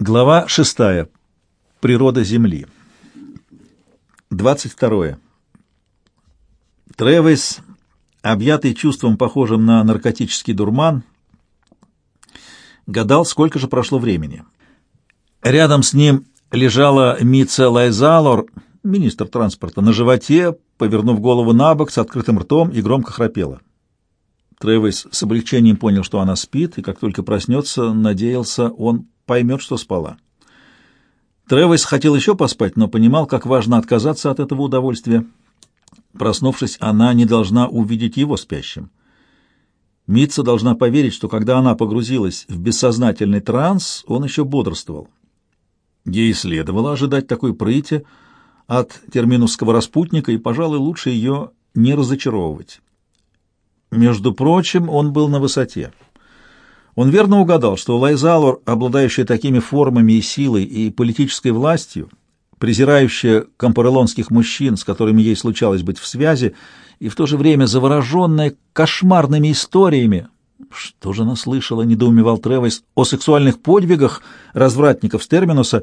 Глава 6. Природа Земли. 22. Тревис, объятый чувством, похожим на наркотический дурман, гадал, сколько же прошло времени. Рядом с ним лежала Мица Лайзалор, министр транспорта, на животе, повернув голову на бок с открытым ртом и громко храпела. Тревис с облегчением понял, что она спит, и как только проснется, надеялся, он поймет, что спала. Тревис хотел еще поспать, но понимал, как важно отказаться от этого удовольствия. Проснувшись, она не должна увидеть его спящим. Митца должна поверить, что когда она погрузилась в бессознательный транс, он еще бодрствовал. Ей следовало ожидать такой прыти от терминусского распутника, и, пожалуй, лучше ее не разочаровывать. Между прочим, он был на высоте. Он верно угадал, что Лайзалор, обладающая такими формами и силой и политической властью, презирающая компарелонских мужчин, с которыми ей случалось быть в связи, и в то же время завороженная кошмарными историями, что же она слышала, недоумевал Тревойс, о сексуальных подвигах развратников с Терминуса,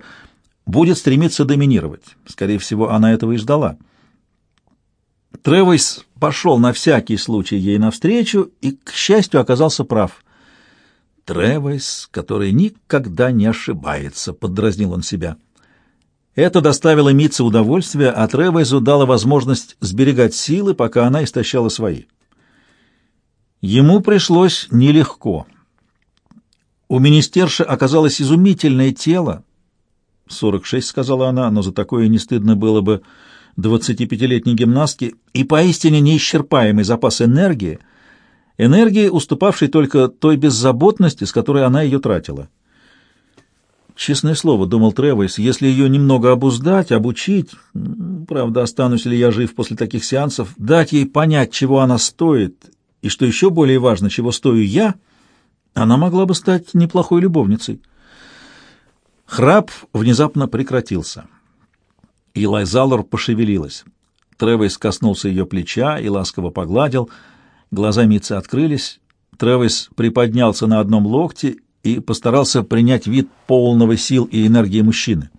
будет стремиться доминировать. Скорее всего, она этого и ждала. Тревойс пошел на всякий случай ей навстречу и, к счастью, оказался прав — Тревойс, который никогда не ошибается, — поддразнил он себя. Это доставило Митце удовольствие, а Тревойсу дало возможность сберегать силы, пока она истощала свои. Ему пришлось нелегко. У министерши оказалось изумительное тело. «Сорок шесть», — сказала она, — но за такое не стыдно было бы двадцатипятилетней гимнастке, и поистине неисчерпаемый запас энергии — энергии, уступавшей только той беззаботности, с которой она ее тратила. Честное слово, думал Тревойс, если ее немного обуздать, обучить, правда, останусь ли я жив после таких сеансов, дать ей понять, чего она стоит, и, что еще более важно, чего стою я, она могла бы стать неплохой любовницей. Храп внезапно прекратился. И Лайзалор пошевелилась. Тревойс коснулся ее плеча и ласково погладил — Глаза Митца открылись. Тревис приподнялся на одном локте и постарался принять вид полного сил и энергии мужчины.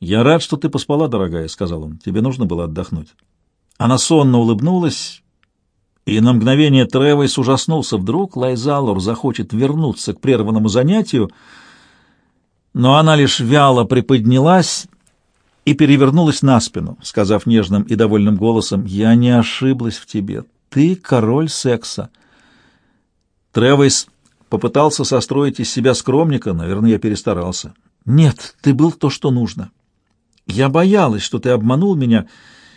«Я рад, что ты поспала, дорогая», — сказал он. «Тебе нужно было отдохнуть». Она сонно улыбнулась, и на мгновение Тревис ужаснулся. Вдруг Лайзалор захочет вернуться к прерванному занятию, но она лишь вяло приподнялась и перевернулась на спину, сказав нежным и довольным голосом, «Я не ошиблась в тебе. Ты король секса. Тревис попытался состроить из себя скромника, наверное, я перестарался. Нет, ты был то, что нужно. Я боялась, что ты обманул меня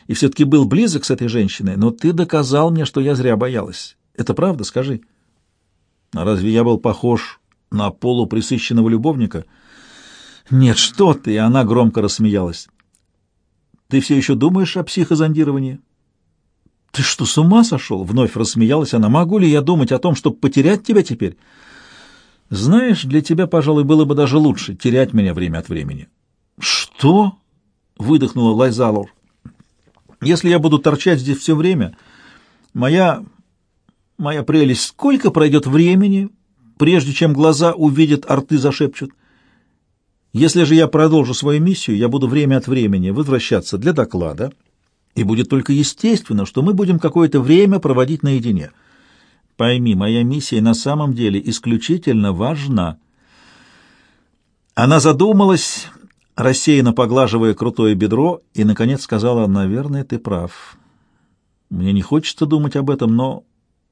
и все-таки был близок с этой женщиной, но ты доказал мне, что я зря боялась. Это правда, скажи. А разве я был похож на полуприсыщенного любовника? Нет, что ты, она громко рассмеялась. Ты все еще думаешь о психозондировании? «Ты что, с ума сошел?» — вновь рассмеялась она. «Могу ли я думать о том, чтобы потерять тебя теперь?» «Знаешь, для тебя, пожалуй, было бы даже лучше терять меня время от времени». «Что?» — выдохнула Лайзалор. «Если я буду торчать здесь все время, моя... моя прелесть, сколько пройдет времени, прежде чем глаза увидят, а рты зашепчут? Если же я продолжу свою миссию, я буду время от времени возвращаться для доклада» и будет только естественно, что мы будем какое-то время проводить наедине. Пойми, моя миссия на самом деле исключительно важна. Она задумалась, рассеянно поглаживая крутое бедро, и, наконец, сказала, «Наверное, ты прав. Мне не хочется думать об этом, но,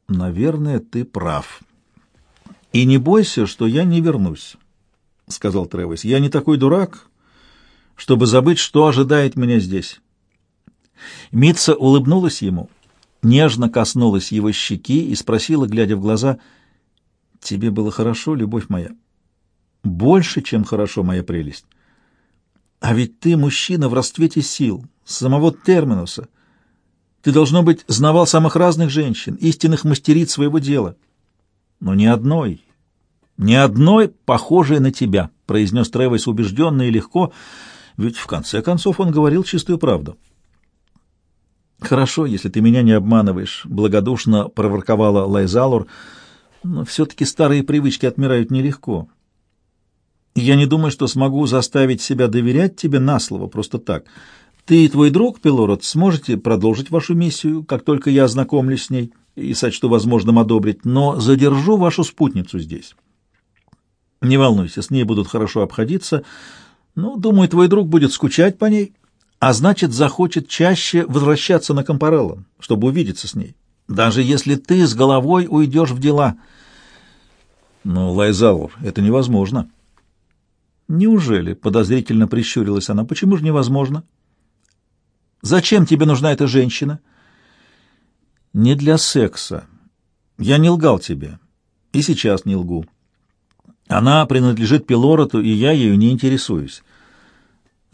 наверное, ты прав. И не бойся, что я не вернусь», — сказал Тревис. «Я не такой дурак, чтобы забыть, что ожидает меня здесь». Митца улыбнулась ему, нежно коснулась его щеки и спросила, глядя в глаза, «Тебе было хорошо, любовь моя?» «Больше, чем хорошо, моя прелесть. А ведь ты мужчина в расцвете сил, самого Терминуса. Ты, должно быть, знавал самых разных женщин, истинных мастериц своего дела. Но ни одной, ни одной похожей на тебя», — произнес Тревес убежденно и легко, ведь в конце концов он говорил чистую правду. «Хорошо, если ты меня не обманываешь», — благодушно проворковала Лайзалур, «но все-таки старые привычки отмирают нелегко. Я не думаю, что смогу заставить себя доверять тебе на слово, просто так. Ты и твой друг, Пелород, сможете продолжить вашу миссию, как только я ознакомлюсь с ней и сочту возможным одобрить, но задержу вашу спутницу здесь. Не волнуйся, с ней будут хорошо обходиться. Ну, думаю, твой друг будет скучать по ней, а значит, захочет чаще возвращаться на Компарелло, чтобы увидеться с ней, даже если ты с головой уйдешь в дела. Но, Лайзалов, это невозможно. Неужели? Подозрительно прищурилась она. Почему же невозможно? Зачем тебе нужна эта женщина? Не для секса. Я не лгал тебе. И сейчас не лгу. Она принадлежит Пилороту, и я ею не интересуюсь.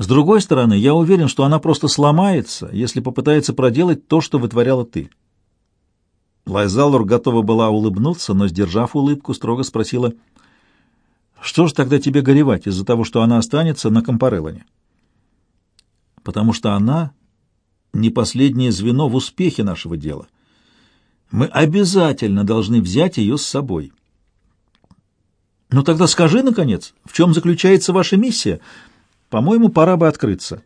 С другой стороны, я уверен, что она просто сломается, если попытается проделать то, что вытворяла ты. Лайзалур готова была улыбнуться, но, сдержав улыбку, строго спросила, «Что же тогда тебе горевать из-за того, что она останется на Компареллоне?» «Потому что она не последнее звено в успехе нашего дела. Мы обязательно должны взять ее с собой». «Ну тогда скажи, наконец, в чем заключается ваша миссия? По-моему, пора бы открыться».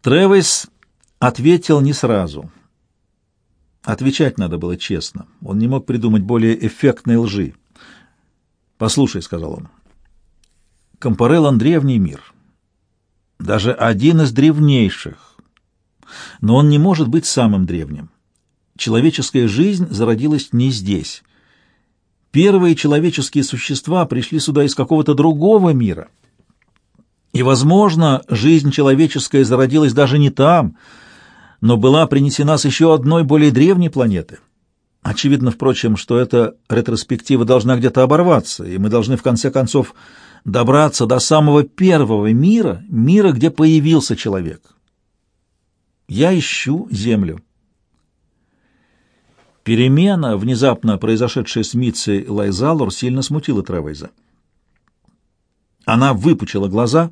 Тревис ответил не сразу. Отвечать надо было честно. Он не мог придумать более эффектной лжи. «Послушай», — сказал он, — «Компареллон — древний мир. Даже один из древнейших. Но он не может быть самым древним. Человеческая жизнь зародилась не здесь». Первые человеческие существа пришли сюда из какого-то другого мира. И, возможно, жизнь человеческая зародилась даже не там, но была принесена с еще одной более древней планеты. Очевидно, впрочем, что эта ретроспектива должна где-то оборваться, и мы должны в конце концов добраться до самого первого мира, мира, где появился человек. Я ищу Землю. Перемена, внезапно произошедшая с Митцей Лайзалор, сильно смутила Тревейза. Она выпучила глаза,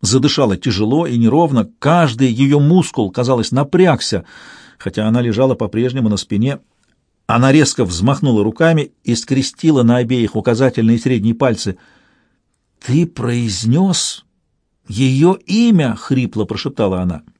задышала тяжело и неровно, каждый ее мускул, казалось, напрягся, хотя она лежала по-прежнему на спине. Она резко взмахнула руками и скрестила на обеих указательные и средние пальцы. «Ты произнес ее имя?» — хрипло прошептала она. —